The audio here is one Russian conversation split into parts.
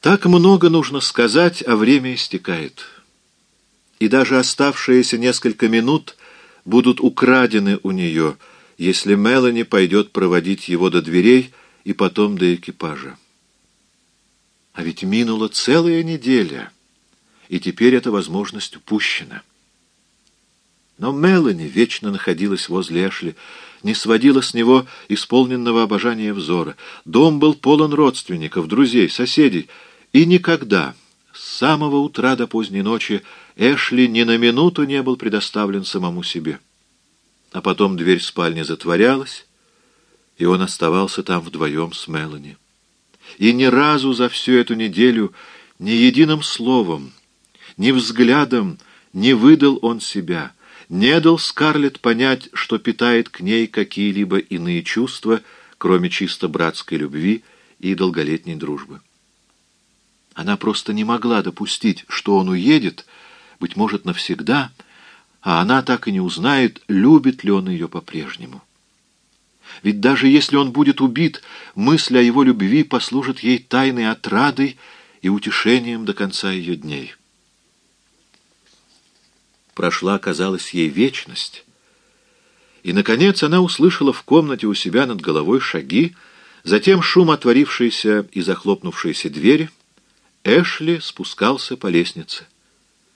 Так много нужно сказать, а время истекает. И даже оставшиеся несколько минут будут украдены у нее, если Мелани пойдет проводить его до дверей и потом до экипажа. А ведь минула целая неделя, и теперь эта возможность упущена. Но Мелани вечно находилась возле Эшли, не сводила с него исполненного обожания взора. Дом был полон родственников, друзей, соседей — и никогда, с самого утра до поздней ночи, Эшли ни на минуту не был предоставлен самому себе. А потом дверь спальни затворялась, и он оставался там вдвоем с Мелани. И ни разу за всю эту неделю ни единым словом, ни взглядом не выдал он себя, не дал Скарлетт понять, что питает к ней какие-либо иные чувства, кроме чисто братской любви и долголетней дружбы. Она просто не могла допустить, что он уедет, быть может, навсегда, а она так и не узнает, любит ли он ее по-прежнему. Ведь даже если он будет убит, мысль о его любви послужит ей тайной отрадой и утешением до конца ее дней. Прошла, казалось, ей вечность. И, наконец, она услышала в комнате у себя над головой шаги, затем шум отворившейся и захлопнувшейся двери — Эшли спускался по лестнице.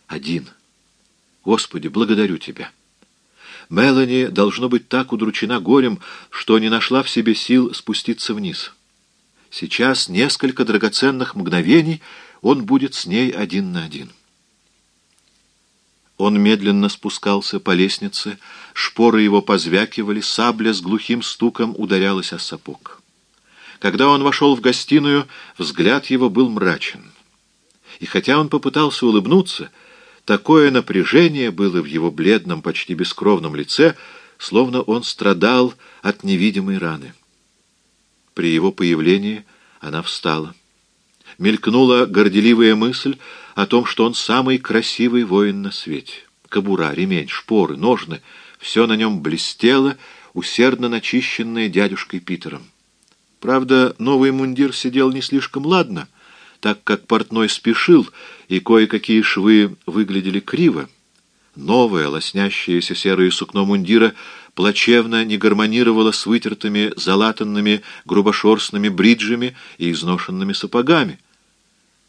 Один. Господи, благодарю Тебя. Мелани должно быть так удручена горем, что не нашла в себе сил спуститься вниз. Сейчас несколько драгоценных мгновений он будет с ней один на один. Он медленно спускался по лестнице, шпоры его позвякивали, сабля с глухим стуком ударялась о сапог. Когда он вошел в гостиную, взгляд его был мрачен и хотя он попытался улыбнуться, такое напряжение было в его бледном, почти бескровном лице, словно он страдал от невидимой раны. При его появлении она встала. Мелькнула горделивая мысль о том, что он самый красивый воин на свете. Кобура, ремень, шпоры, ножны — все на нем блестело, усердно начищенное дядюшкой Питером. Правда, новый мундир сидел не слишком ладно — так как портной спешил, и кое-какие швы выглядели криво. Новое, лоснящееся серое сукно мундира плачевно не гармонировало с вытертыми, залатанными, грубошерстными бриджами и изношенными сапогами.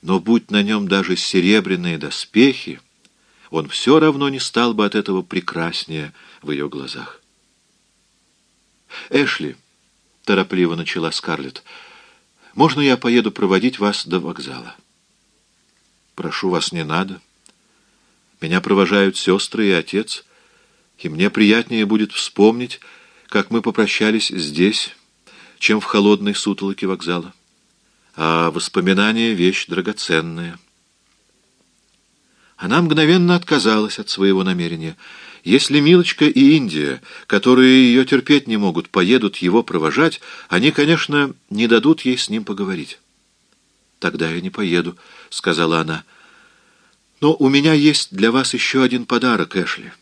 Но будь на нем даже серебряные доспехи, он все равно не стал бы от этого прекраснее в ее глазах. «Эшли», — торопливо начала Скарлетт, — можно я поеду проводить вас до вокзала? Прошу вас, не надо. Меня провожают сестры и отец, и мне приятнее будет вспомнить, как мы попрощались здесь, чем в холодной сутолоке вокзала. А воспоминания — вещь драгоценная. Она мгновенно отказалась от своего намерения — если Милочка и Индия, которые ее терпеть не могут, поедут его провожать, они, конечно, не дадут ей с ним поговорить. «Тогда я не поеду», — сказала она. «Но у меня есть для вас еще один подарок, Эшли».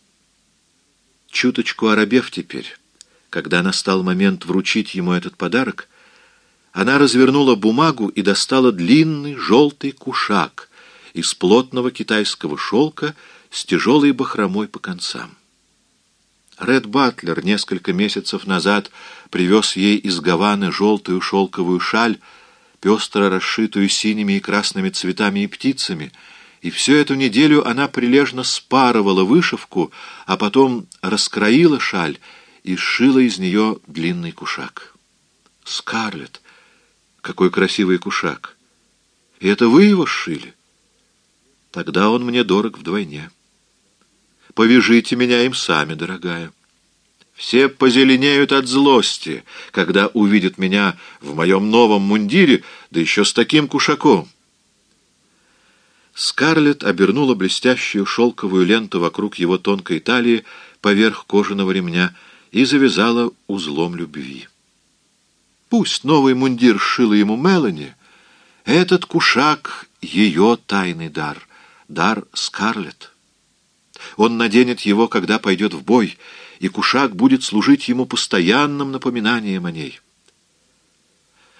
Чуточку оробев теперь, когда настал момент вручить ему этот подарок, она развернула бумагу и достала длинный желтый кушак из плотного китайского шелка, с тяжелой бахромой по концам. Ред Батлер несколько месяцев назад привез ей из Гаваны желтую шелковую шаль, пестро расшитую синими и красными цветами и птицами, и всю эту неделю она прилежно спарывала вышивку, а потом раскроила шаль и сшила из нее длинный кушак. «Скарлетт, какой красивый кушак! И это вы его сшили? Тогда он мне дорог вдвойне». Повяжите меня им сами, дорогая. Все позеленеют от злости, когда увидят меня в моем новом мундире, да еще с таким кушаком. Скарлетт обернула блестящую шелковую ленту вокруг его тонкой талии поверх кожаного ремня и завязала узлом любви. Пусть новый мундир шила ему Мелани, этот кушак — ее тайный дар, дар Скарлетт. Он наденет его, когда пойдет в бой, и кушак будет служить ему постоянным напоминанием о ней.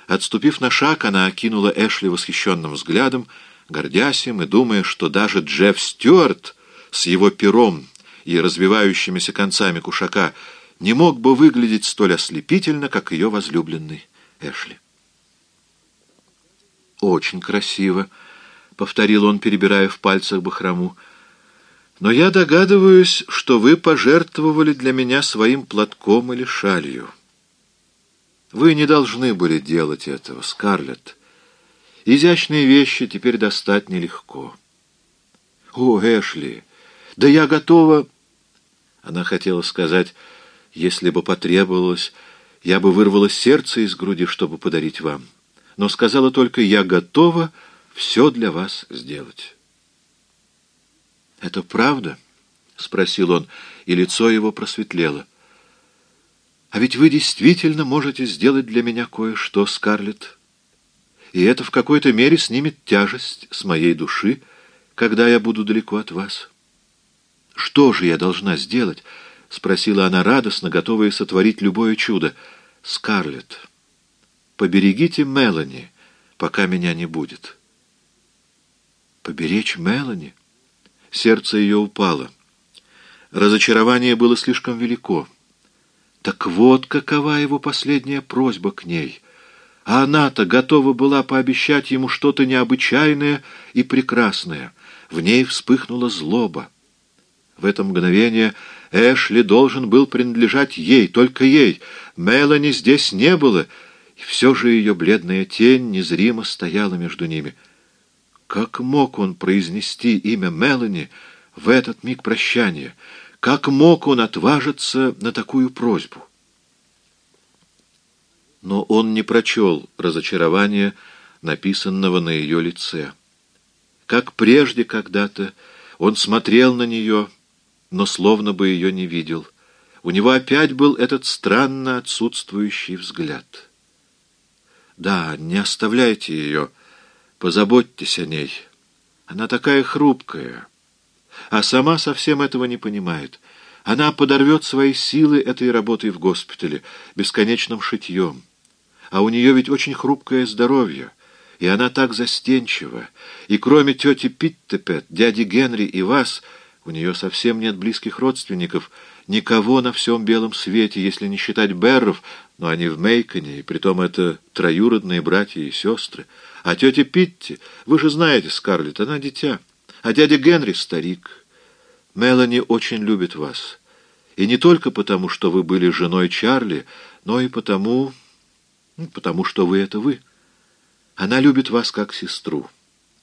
Отступив на шаг, она окинула Эшли восхищенным взглядом, гордясь им и думая, что даже Джефф Стюарт с его пером и развивающимися концами кушака не мог бы выглядеть столь ослепительно, как ее возлюбленный Эшли. «Очень красиво», — повторил он, перебирая в пальцах бахрому, — «но я догадываюсь, что вы пожертвовали для меня своим платком или шалью. Вы не должны были делать этого, Скарлетт. Изящные вещи теперь достать нелегко». «О, Эшли, да я готова...» Она хотела сказать, «Если бы потребовалось, я бы вырвала сердце из груди, чтобы подарить вам» но сказала только «я готова все для вас сделать». «Это правда?» — спросил он, и лицо его просветлело. «А ведь вы действительно можете сделать для меня кое-что, Скарлетт, и это в какой-то мере снимет тяжесть с моей души, когда я буду далеко от вас». «Что же я должна сделать?» — спросила она радостно, готовая сотворить любое чудо. «Скарлетт» поберегите Мелани, пока меня не будет. Поберечь Мелани? Сердце ее упало. Разочарование было слишком велико. Так вот какова его последняя просьба к ней. А она-то готова была пообещать ему что-то необычайное и прекрасное. В ней вспыхнула злоба. В это мгновение Эшли должен был принадлежать ей, только ей. Мелани здесь не было — и все же ее бледная тень незримо стояла между ними. Как мог он произнести имя Мелани в этот миг прощания? Как мог он отважиться на такую просьбу? Но он не прочел разочарования, написанного на ее лице. Как прежде когда-то он смотрел на нее, но словно бы ее не видел. У него опять был этот странно отсутствующий взгляд. Да, не оставляйте ее, позаботьтесь о ней. Она такая хрупкая, а сама совсем этого не понимает. Она подорвет свои силы этой работой в госпитале, бесконечным шитьем. А у нее ведь очень хрупкое здоровье, и она так застенчива. И кроме тети Питтепет, дяди Генри и вас, у нее совсем нет близких родственников — никого на всем белом свете, если не считать Берров, но они в Мейконе, и притом это троюродные братья и сестры. А тетя Питти, вы же знаете, Скарлетт, она дитя, а дядя Генри — старик. Мелани очень любит вас. И не только потому, что вы были женой Чарли, но и потому... Ну, потому что вы — это вы. Она любит вас как сестру.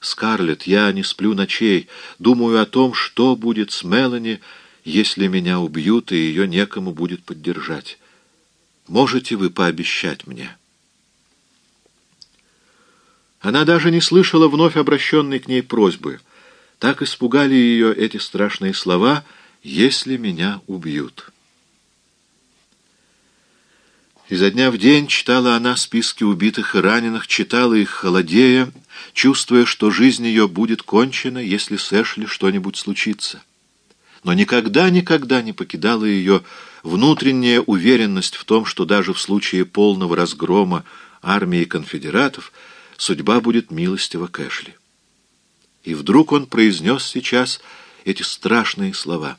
Скарлетт, я не сплю ночей, думаю о том, что будет с Мелани, если меня убьют, и ее некому будет поддержать. Можете вы пообещать мне?» Она даже не слышала вновь обращенной к ней просьбы. Так испугали ее эти страшные слова «если меня убьют». Изо дня в день читала она списки убитых и раненых, читала их холодея, чувствуя, что жизнь ее будет кончена, если с Эшли что-нибудь случится но никогда-никогда не покидала ее внутренняя уверенность в том, что даже в случае полного разгрома армии конфедератов судьба будет милостива к Эшли. И вдруг он произнес сейчас эти страшные слова.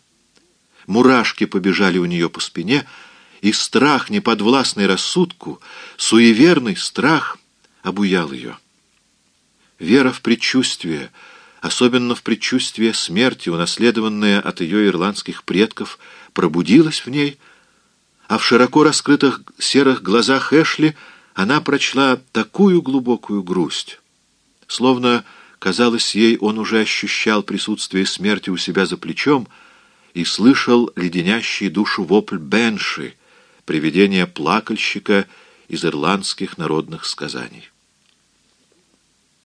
Мурашки побежали у нее по спине, и страх, неподвластный рассудку, суеверный страх обуял ее. Вера в предчувствие — особенно в предчувствии смерти, унаследованная от ее ирландских предков, пробудилась в ней, а в широко раскрытых серых глазах Эшли она прочла такую глубокую грусть. Словно, казалось ей, он уже ощущал присутствие смерти у себя за плечом и слышал леденящий душу вопль Бенши, привидение плакальщика из ирландских народных сказаний.